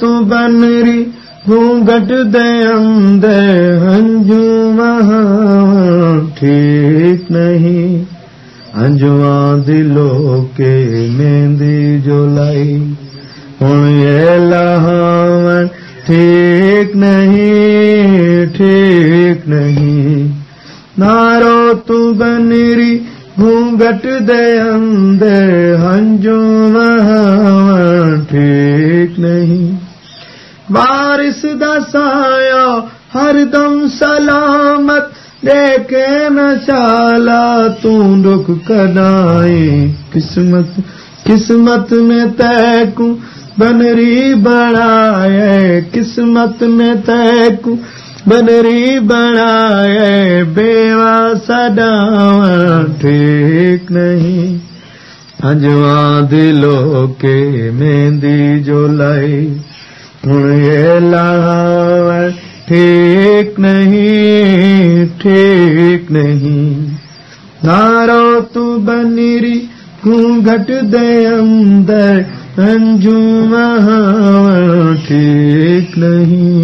तू बनरी घूंघट दे हंजू ठीक नहीं अंजुआ दिलो के जो ठीक नहीं ठीक नहीं नारो तू बनरी घूंघट दे अंदर हंजू ठीक नहीं। बारिश दसाया हरदम सलामत देखे न चाला तू दुख कदाई किस्मत किस्मत में तैकू बनरी बढ़ाए किस्मत में तैकू बनरी बढ़ाए बेवा सदावा ठीक अजवा दिलो के मेहंदी जो ये लावा ठीक नहीं ठीक नहीं। नारो तू बनी तू घट दे अंदर, अंजुम ठीक नहीं।